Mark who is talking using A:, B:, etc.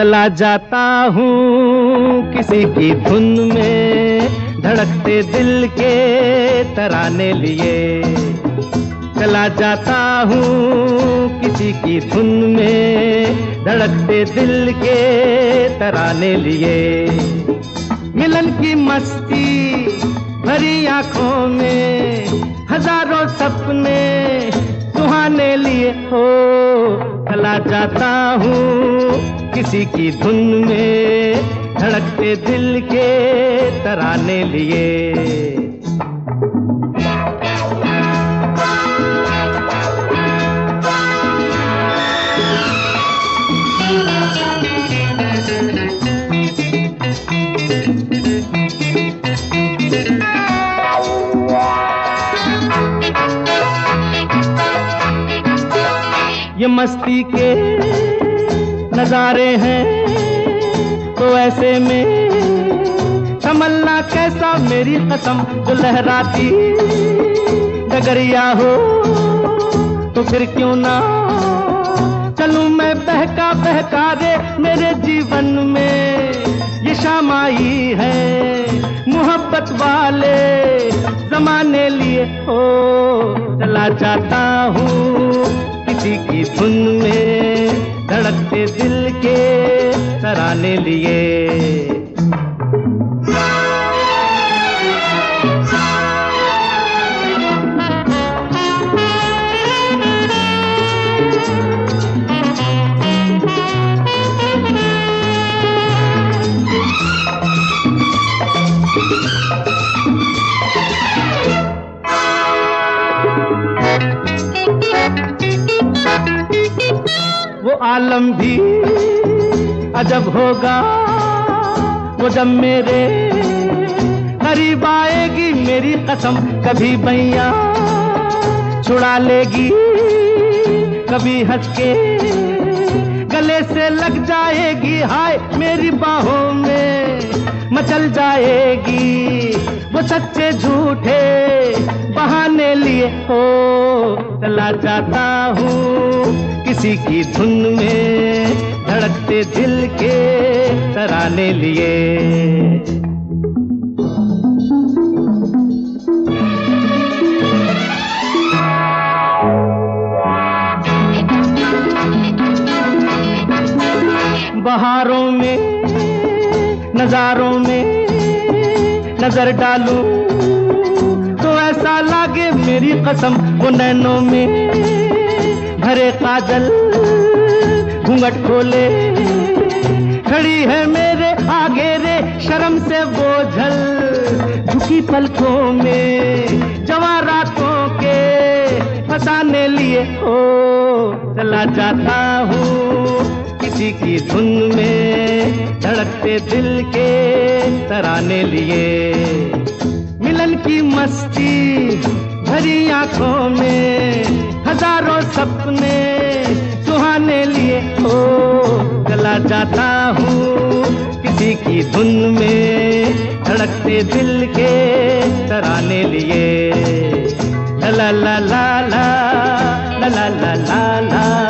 A: चला जाता हूँ किसी की धुन में धड़कते दिल के तराने लिए। चला जाता हूँ किसी की धुन में धड़कते दिल के तराने लिए। मिलन की मस्ती भरी आँखों में, हज़ारों सपने सुहाने लिए। हो, चला जाता हूँ किसी की धुन में धड़कते दिल के तराने लिए। मस्ती के नजारे हैं तो ऐसे में समलना कैसा मेरी कसम जो लहराती। डगरिया हो तो फिर क्यों ना चलूँ मैं बहका बहका रे मेरे जीवन में। ये शाम आई है मोहब्बत वाले जमाने लिए। हो चला जाता हूँ किसी की धुन में। धड़कते दिल के तराने लिए। वो आलम भी अजब होगा, वो जब मेरे। करीब आएगी मेरी कसम, कभी भैया छुड़ा लेगी। कभी हंस के गले से लग जाएगी, हाय मेरी बाहों में मचल जाएगी। वो सच्चे झूठे बहाने लिए हो चला जाता हूँ। किसी की धुन में धड़कते दिल के तराने लिए। बहारों में, नजारों में नज़र डालूं तो ऐसा लागे मेरी कसम वो नैनों में। भरे काजल, घूंघट खोले। खड़ी है मेरे आगे रे, शर्म से बोझल। झुकी पलकों में, जवा रातों के, फसाने लिए, ओ, चला जाता हूँ किसी की धुन में, धड़कते दिल के तराने लिए। मिलन की मस्ती, भरी आँखों में हज़ारों सपने सुहाने लिए हो चला जाता हूँ किसी की धुन में, धड़कते दिल के तराने लिए। ला ला ला ला ला ला ला ला ला।